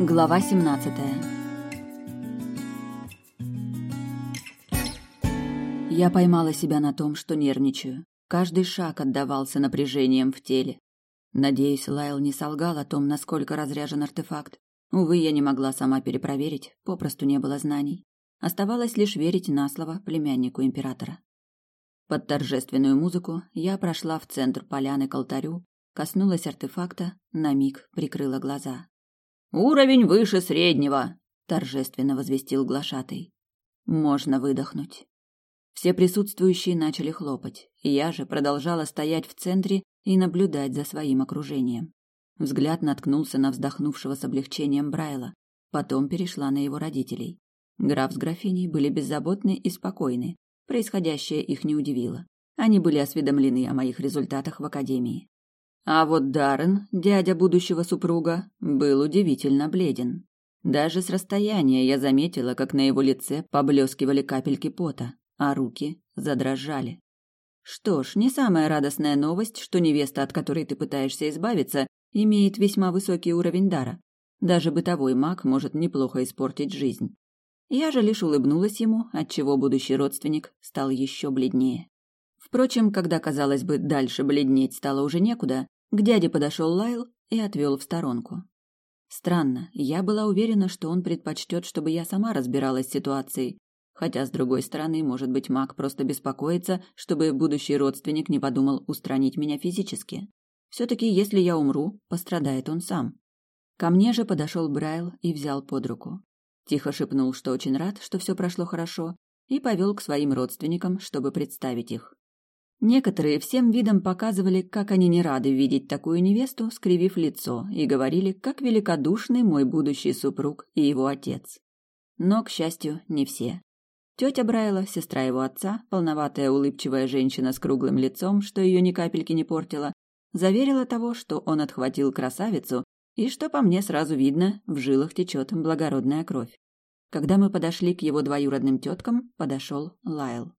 Глава 17 Я поймала себя на том, что нервничаю. Каждый шаг отдавался напряжением в теле. Надеюсь, Лайл не солгал о том, насколько разряжен артефакт. Увы, я не могла сама перепроверить, попросту не было знаний. Оставалось лишь верить на слово племяннику императора. Под торжественную музыку я прошла в центр поляны к алтарю, коснулась артефакта, на миг прикрыла глаза. «Уровень выше среднего!» – торжественно возвестил глашатый. «Можно выдохнуть». Все присутствующие начали хлопать, я же продолжала стоять в центре и наблюдать за своим окружением. Взгляд наткнулся на вздохнувшего с облегчением Брайла, потом перешла на его родителей. Граф с графиней были беззаботны и спокойны, происходящее их не удивило. Они были осведомлены о моих результатах в академии. А вот Даррен, дядя будущего супруга, был удивительно бледен. Даже с расстояния я заметила, как на его лице поблескивали капельки пота а руки задрожали. Что ж, не самая радостная новость, что невеста, от которой ты пытаешься избавиться, имеет весьма высокий уровень дара. Даже бытовой маг может неплохо испортить жизнь. Я же лишь улыбнулась ему, отчего будущий родственник стал еще бледнее. Впрочем, когда, казалось бы, дальше бледнеть стало уже некуда, к дяде подошел Лайл и отвел в сторонку. Странно, я была уверена, что он предпочтет, чтобы я сама разбиралась с ситуацией, Хотя, с другой стороны, может быть, маг просто беспокоится, чтобы будущий родственник не подумал устранить меня физически. Все-таки, если я умру, пострадает он сам. Ко мне же подошел Брайл и взял под руку. Тихо шепнул, что очень рад, что все прошло хорошо, и повел к своим родственникам, чтобы представить их. Некоторые всем видом показывали, как они не рады видеть такую невесту, скривив лицо, и говорили, как великодушный мой будущий супруг и его отец. Но, к счастью, не все. Тетя Брайла, сестра его отца, полноватая улыбчивая женщина с круглым лицом, что ее ни капельки не портила, заверила того, что он отхватил красавицу, и что по мне сразу видно, в жилах течет благородная кровь. Когда мы подошли к его двоюродным теткам, подошел Лайл.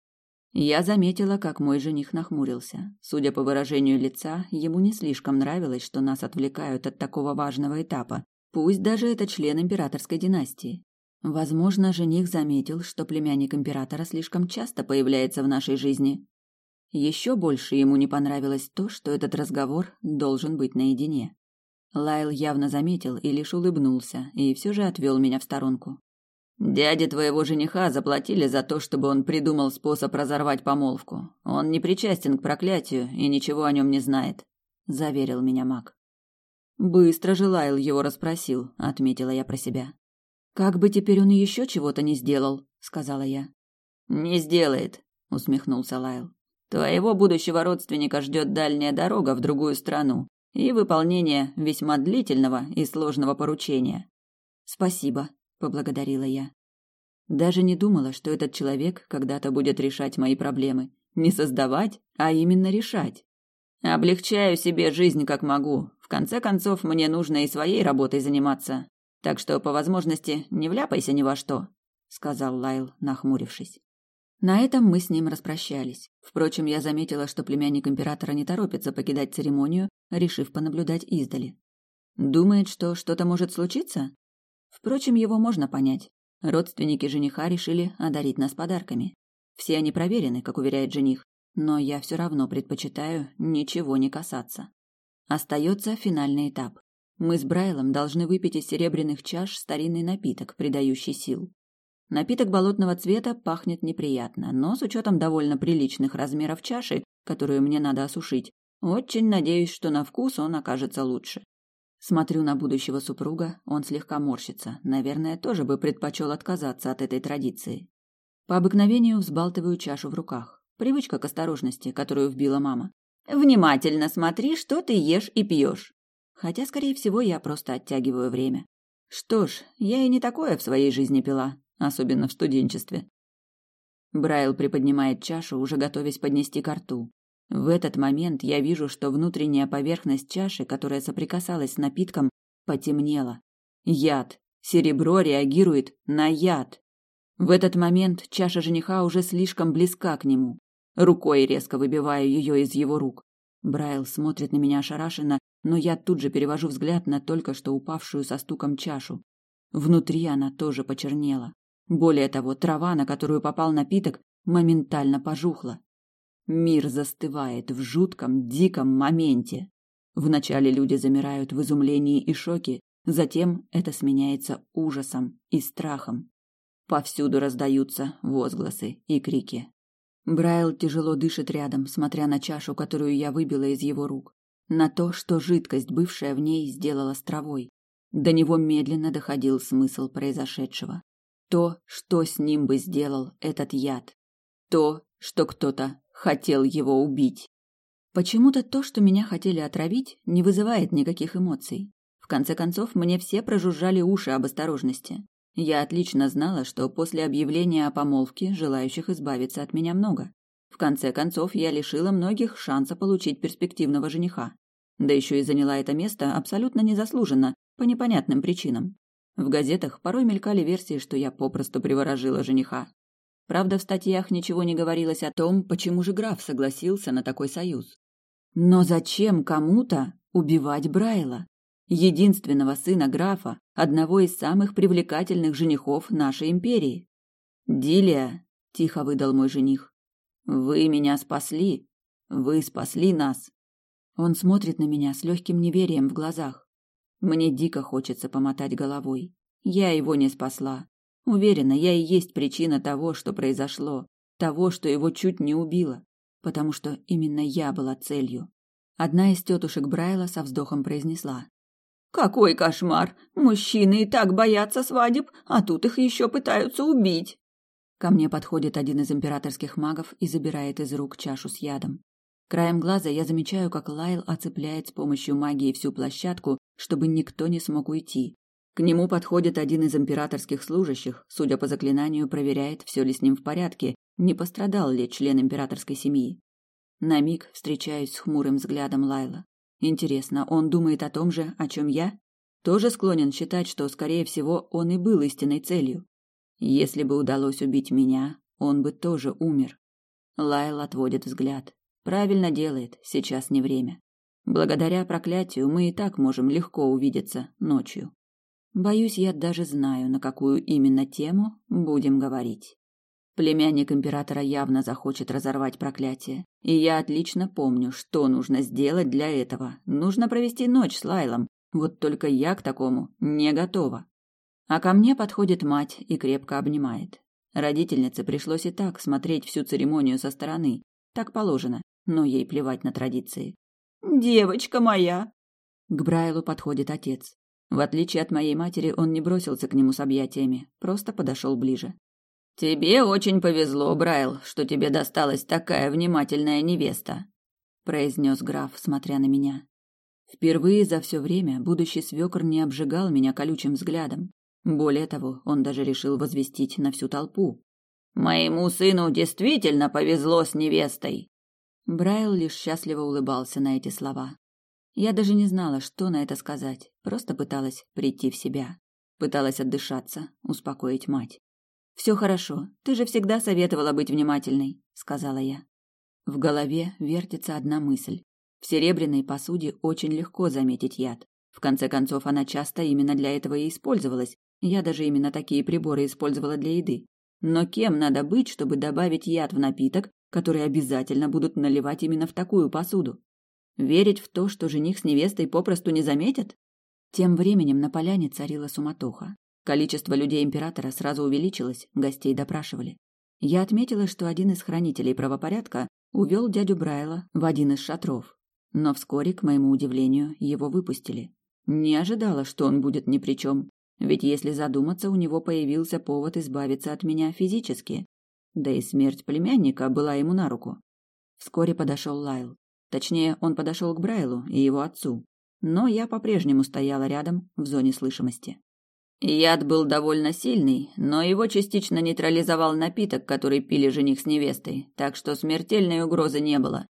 Я заметила, как мой жених нахмурился. Судя по выражению лица, ему не слишком нравилось, что нас отвлекают от такого важного этапа, пусть даже это член императорской династии. Возможно, жених заметил, что племянник императора слишком часто появляется в нашей жизни. Еще больше ему не понравилось то, что этот разговор должен быть наедине. Лайл явно заметил и лишь улыбнулся, и все же отвел меня в сторонку. «Дяде твоего жениха заплатили за то, чтобы он придумал способ разорвать помолвку. Он не причастен к проклятию и ничего о нем не знает», — заверил меня маг. «Быстро же Лайл его расспросил», — отметила я про себя. Как бы теперь он еще чего-то не сделал, сказала я. Не сделает, усмехнулся Лайл. Твоего будущего родственника ждет дальняя дорога в другую страну и выполнение весьма длительного и сложного поручения. Спасибо, поблагодарила я. Даже не думала, что этот человек когда-то будет решать мои проблемы. Не создавать, а именно решать. Облегчаю себе жизнь как могу. В конце концов, мне нужно и своей работой заниматься, так что, по возможности, не вляпайся ни во что, сказал Лайл, нахмурившись. На этом мы с ним распрощались. Впрочем, я заметила, что племянник императора не торопится покидать церемонию, решив понаблюдать издали. Думает, что что-то может случиться? Впрочем, его можно понять. Родственники жениха решили одарить нас подарками. Все они проверены, как уверяет жених, но я все равно предпочитаю ничего не касаться. Остается финальный этап. Мы с Брайлом должны выпить из серебряных чаш старинный напиток, придающий сил. Напиток болотного цвета пахнет неприятно, но с учетом довольно приличных размеров чаши, которую мне надо осушить, очень надеюсь, что на вкус он окажется лучше. Смотрю на будущего супруга, он слегка морщится. Наверное, тоже бы предпочел отказаться от этой традиции. По обыкновению взбалтываю чашу в руках. Привычка к осторожности, которую вбила мама. «Внимательно смотри, что ты ешь и пьешь», Хотя, скорее всего, я просто оттягиваю время. Что ж, я и не такое в своей жизни пила, особенно в студенчестве. Брайл приподнимает чашу, уже готовясь поднести ко рту. В этот момент я вижу, что внутренняя поверхность чаши, которая соприкасалась с напитком, потемнела. Яд. Серебро реагирует на яд. В этот момент чаша жениха уже слишком близка к нему. Рукой резко выбиваю ее из его рук. Брайл смотрит на меня ошарашенно но я тут же перевожу взгляд на только что упавшую со стуком чашу. Внутри она тоже почернела. Более того, трава, на которую попал напиток, моментально пожухла. Мир застывает в жутком, диком моменте. Вначале люди замирают в изумлении и шоке, затем это сменяется ужасом и страхом. Повсюду раздаются возгласы и крики. Брайл тяжело дышит рядом, смотря на чашу, которую я выбила из его рук, на то, что жидкость, бывшая в ней, сделала с травой. До него медленно доходил смысл произошедшего. То, что с ним бы сделал этот яд. То, что кто-то хотел его убить. Почему-то то, что меня хотели отравить, не вызывает никаких эмоций. В конце концов, мне все прожужжали уши об осторожности. Я отлично знала, что после объявления о помолвке желающих избавиться от меня много. В конце концов, я лишила многих шанса получить перспективного жениха. Да еще и заняла это место абсолютно незаслуженно, по непонятным причинам. В газетах порой мелькали версии, что я попросту приворожила жениха. Правда, в статьях ничего не говорилось о том, почему же граф согласился на такой союз. Но зачем кому-то убивать Брайла? единственного сына графа, одного из самых привлекательных женихов нашей империи. «Дилия», — тихо выдал мой жених, — «вы меня спасли. Вы спасли нас». Он смотрит на меня с легким неверием в глазах. Мне дико хочется помотать головой. Я его не спасла. Уверена, я и есть причина того, что произошло, того, что его чуть не убило, потому что именно я была целью. Одна из тетушек Брайла со вздохом произнесла. Какой кошмар! Мужчины и так боятся свадеб, а тут их еще пытаются убить. Ко мне подходит один из императорских магов и забирает из рук чашу с ядом. Краем глаза я замечаю, как Лайл оцепляет с помощью магии всю площадку, чтобы никто не смог уйти. К нему подходит один из императорских служащих, судя по заклинанию, проверяет, все ли с ним в порядке, не пострадал ли член императорской семьи. На миг встречаюсь с хмурым взглядом Лайла. Интересно, он думает о том же, о чем я? Тоже склонен считать, что, скорее всего, он и был истинной целью. Если бы удалось убить меня, он бы тоже умер. Лайл отводит взгляд. Правильно делает, сейчас не время. Благодаря проклятию мы и так можем легко увидеться ночью. Боюсь, я даже знаю, на какую именно тему будем говорить. Племянник императора явно захочет разорвать проклятие. И я отлично помню, что нужно сделать для этого. Нужно провести ночь с Лайлом. Вот только я к такому не готова. А ко мне подходит мать и крепко обнимает. Родительнице пришлось и так смотреть всю церемонию со стороны. Так положено, но ей плевать на традиции. «Девочка моя!» К Брайлу подходит отец. В отличие от моей матери, он не бросился к нему с объятиями, просто подошел ближе. Тебе очень повезло, Брайл, что тебе досталась такая внимательная невеста, произнес граф, смотря на меня. Впервые за все время будущий свекр не обжигал меня колючим взглядом. Более того, он даже решил возвестить на всю толпу. Моему сыну действительно повезло с невестой. Брайл лишь счастливо улыбался на эти слова. Я даже не знала, что на это сказать, просто пыталась прийти в себя, пыталась отдышаться, успокоить мать. Все хорошо. Ты же всегда советовала быть внимательной, сказала я. В голове вертится одна мысль. В серебряной посуде очень легко заметить яд. В конце концов, она часто именно для этого и использовалась. Я даже именно такие приборы использовала для еды. Но кем надо быть, чтобы добавить яд в напиток, который обязательно будут наливать именно в такую посуду? Верить в то, что жених с невестой попросту не заметят? Тем временем на поляне царила суматоха. Количество людей императора сразу увеличилось, гостей допрашивали. Я отметила, что один из хранителей правопорядка увел дядю Брайла в один из шатров. Но вскоре, к моему удивлению, его выпустили. Не ожидала, что он будет ни при чем. Ведь если задуматься, у него появился повод избавиться от меня физически. Да и смерть племянника была ему на руку. Вскоре подошел Лайл. Точнее, он подошел к Брайлу и его отцу. Но я по-прежнему стояла рядом, в зоне слышимости. Яд был довольно сильный, но его частично нейтрализовал напиток, который пили жених с невестой, так что смертельной угрозы не было,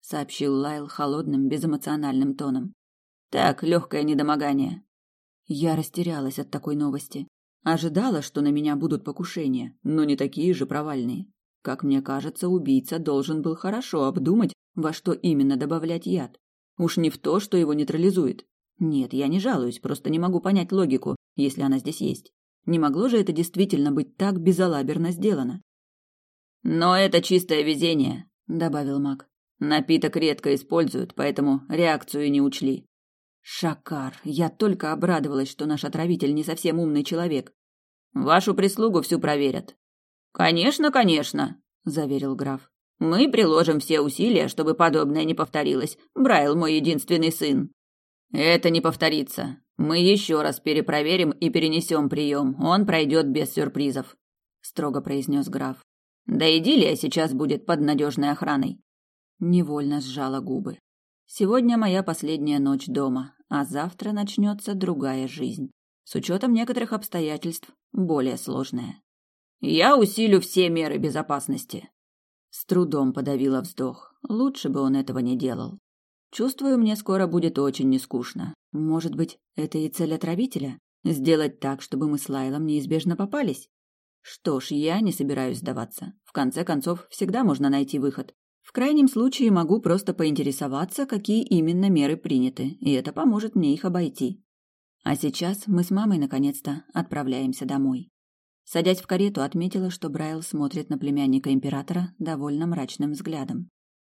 сообщил Лайл холодным, безэмоциональным тоном. Так, легкое недомогание. Я растерялась от такой новости. Ожидала, что на меня будут покушения, но не такие же провальные. Как мне кажется, убийца должен был хорошо обдумать, во что именно добавлять яд. Уж не в то, что его нейтрализует. Нет, я не жалуюсь, просто не могу понять логику, если она здесь есть. Не могло же это действительно быть так безалаберно сделано? Но это чистое везение, добавил маг. Напиток редко используют, поэтому реакцию не учли. Шакар, я только обрадовалась, что наш отравитель не совсем умный человек. Вашу прислугу всю проверят. Конечно, конечно, заверил граф. Мы приложим все усилия, чтобы подобное не повторилось. Брайл мой единственный сын. Это не повторится. Мы еще раз перепроверим и перенесем прием. Он пройдет без сюрпризов, строго произнес граф. Да и сейчас будет под надежной охраной. Невольно сжала губы. Сегодня моя последняя ночь дома, а завтра начнется другая жизнь. С учетом некоторых обстоятельств, более сложная. Я усилю все меры безопасности. С трудом подавила вздох. Лучше бы он этого не делал. Чувствую, мне скоро будет очень нескучно. Может быть, это и цель отравителя? Сделать так, чтобы мы с Лайлом неизбежно попались? Что ж, я не собираюсь сдаваться. В конце концов, всегда можно найти выход. В крайнем случае могу просто поинтересоваться, какие именно меры приняты, и это поможет мне их обойти. А сейчас мы с мамой наконец-то отправляемся домой. Садясь в карету, отметила, что Брайл смотрит на племянника императора довольно мрачным взглядом.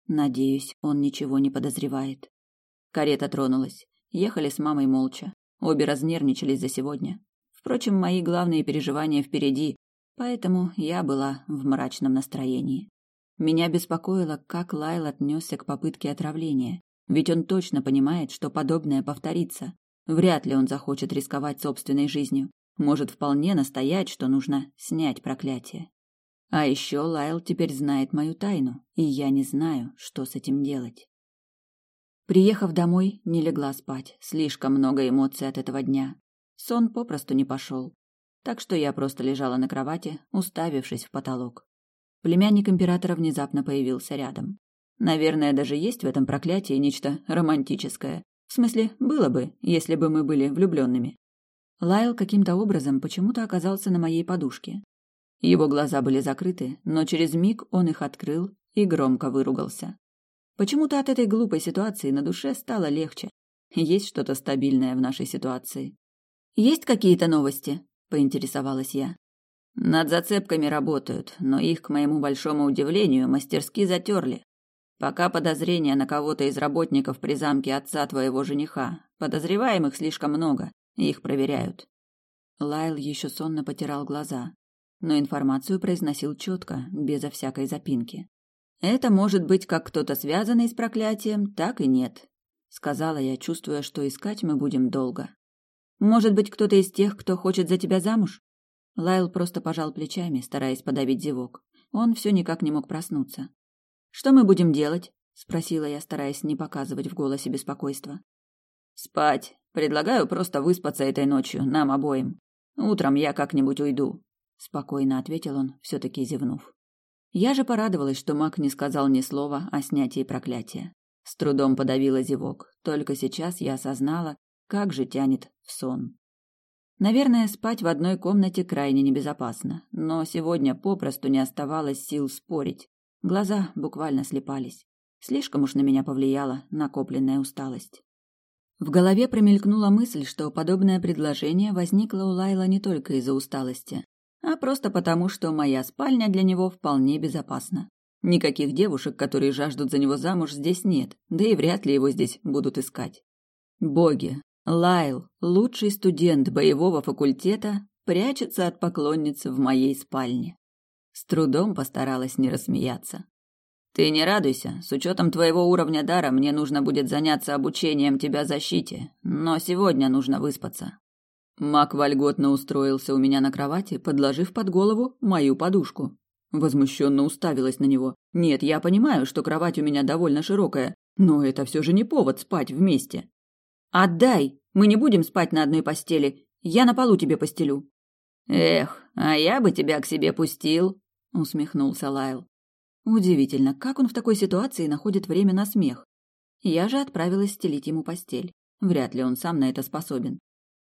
Надеюсь, он ничего не подозревает. Карета тронулась. Ехали с мамой молча. Обе разнервничались за сегодня. Впрочем, мои главные переживания впереди, поэтому я была в мрачном настроении. Меня беспокоило, как Лайл отнесся к попытке отравления, ведь он точно понимает, что подобное повторится. Вряд ли он захочет рисковать собственной жизнью. Может вполне настоять, что нужно снять проклятие. А еще Лайл теперь знает мою тайну, и я не знаю, что с этим делать. Приехав домой, не легла спать. Слишком много эмоций от этого дня. Сон попросту не пошел. Так что я просто лежала на кровати, уставившись в потолок. Племянник императора внезапно появился рядом. Наверное, даже есть в этом проклятии нечто романтическое. В смысле, было бы, если бы мы были влюбленными. Лайл каким-то образом почему-то оказался на моей подушке. Его глаза были закрыты, но через миг он их открыл и громко выругался. Почему-то от этой глупой ситуации на душе стало легче. Есть что-то стабильное в нашей ситуации. «Есть какие-то новости?» – поинтересовалась я. Над зацепками работают, но их, к моему большому удивлению, мастерски затерли. Пока подозрения на кого-то из работников при замке отца твоего жениха. Подозреваемых слишком много, их проверяют. Лайл еще сонно потирал глаза, но информацию произносил четко, безо всякой запинки. Это может быть как кто-то связанный с проклятием, так и нет, сказала я, чувствуя, что искать мы будем долго. Может быть, кто-то из тех, кто хочет за тебя замуж? Лайл просто пожал плечами, стараясь подавить зевок. Он все никак не мог проснуться. «Что мы будем делать?» — спросила я, стараясь не показывать в голосе беспокойства. «Спать. Предлагаю просто выспаться этой ночью, нам обоим. Утром я как-нибудь уйду», — спокойно ответил он, все-таки зевнув. Я же порадовалась, что маг не сказал ни слова о снятии проклятия. С трудом подавила зевок. Только сейчас я осознала, как же тянет в сон. Наверное, спать в одной комнате крайне небезопасно, но сегодня попросту не оставалось сил спорить. Глаза буквально слепались. Слишком уж на меня повлияла накопленная усталость. В голове промелькнула мысль, что подобное предложение возникло у Лайла не только из-за усталости, а просто потому, что моя спальня для него вполне безопасна. Никаких девушек, которые жаждут за него замуж, здесь нет, да и вряд ли его здесь будут искать. Боги, Лайл, лучший студент боевого факультета, прячется от поклонницы в моей спальне. С трудом постаралась не рассмеяться. Ты не радуйся, с учетом твоего уровня дара мне нужно будет заняться обучением тебя защите, но сегодня нужно выспаться. Мак вольготно устроился у меня на кровати, подложив под голову мою подушку. Возмущенно уставилась на него. Нет, я понимаю, что кровать у меня довольно широкая, но это все же не повод спать вместе. «Отдай! Мы не будем спать на одной постели. Я на полу тебе постелю». «Эх, а я бы тебя к себе пустил», — усмехнулся Лайл. Удивительно, как он в такой ситуации находит время на смех. Я же отправилась стелить ему постель. Вряд ли он сам на это способен.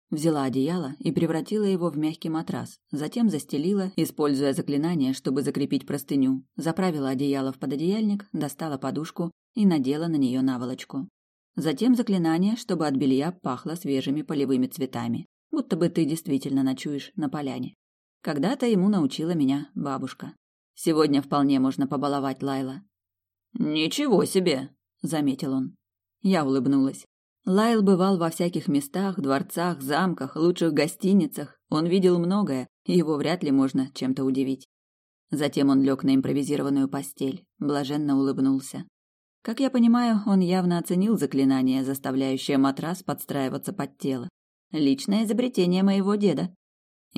Взяла одеяло и превратила его в мягкий матрас, затем застелила, используя заклинание, чтобы закрепить простыню, заправила одеяло в пододеяльник, достала подушку и надела на нее наволочку. Затем заклинание, чтобы от белья пахло свежими полевыми цветами, будто бы ты действительно ночуешь на поляне. Когда-то ему научила меня бабушка. Сегодня вполне можно побаловать Лайла. «Ничего себе!» — заметил он. Я улыбнулась. Лайл бывал во всяких местах, дворцах, замках, лучших гостиницах. Он видел многое, и его вряд ли можно чем-то удивить. Затем он лег на импровизированную постель, блаженно улыбнулся. Как я понимаю, он явно оценил заклинание, заставляющее матрас подстраиваться под тело. Личное изобретение моего деда.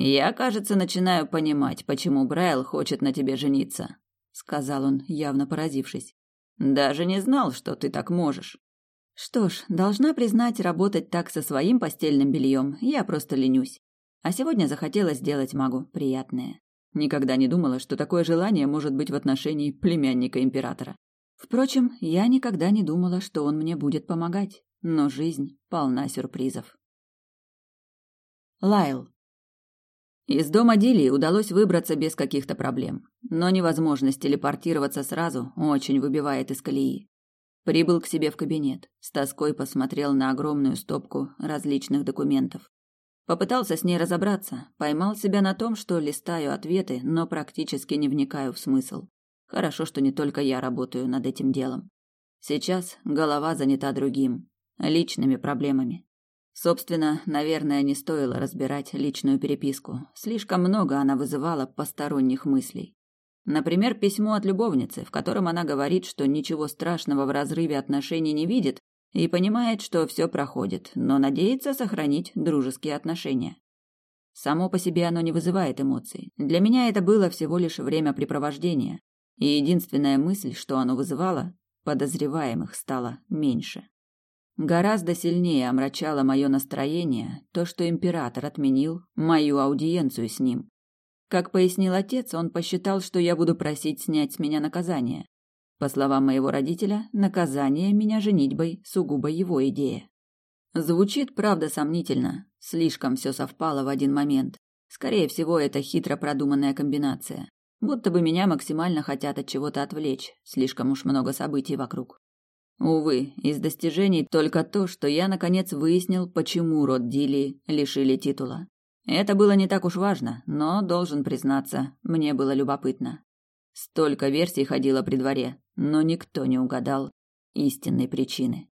«Я, кажется, начинаю понимать, почему Брайл хочет на тебе жениться», — сказал он, явно поразившись. «Даже не знал, что ты так можешь». Что ж, должна признать, работать так со своим постельным бельем я просто ленюсь. А сегодня захотела сделать магу приятное. Никогда не думала, что такое желание может быть в отношении племянника императора. Впрочем, я никогда не думала, что он мне будет помогать, но жизнь полна сюрпризов. Лайл. Из дома Дилии удалось выбраться без каких-то проблем, но невозможность телепортироваться сразу очень выбивает из колеи. Прибыл к себе в кабинет, с тоской посмотрел на огромную стопку различных документов. Попытался с ней разобраться, поймал себя на том, что листаю ответы, но практически не вникаю в смысл. Хорошо, что не только я работаю над этим делом. Сейчас голова занята другим, личными проблемами. Собственно, наверное, не стоило разбирать личную переписку. Слишком много она вызывала посторонних мыслей. Например, письмо от любовницы, в котором она говорит, что ничего страшного в разрыве отношений не видит и понимает, что все проходит, но надеется сохранить дружеские отношения. Само по себе оно не вызывает эмоций. Для меня это было всего лишь времяпрепровождение, и единственная мысль, что оно вызывало, подозреваемых стало меньше. Гораздо сильнее омрачало мое настроение то, что император отменил мою аудиенцию с ним. Как пояснил отец, он посчитал, что я буду просить снять с меня наказание. По словам моего родителя, наказание меня женитьбой сугубо его идея. Звучит, правда, сомнительно. Слишком все совпало в один момент. Скорее всего, это хитро продуманная комбинация. Будто бы меня максимально хотят от чего-то отвлечь, слишком уж много событий вокруг. Увы, из достижений только то, что я наконец выяснил, почему род Дилии лишили титула. Это было не так уж важно, но, должен признаться, мне было любопытно. Столько версий ходило при дворе, но никто не угадал истинной причины.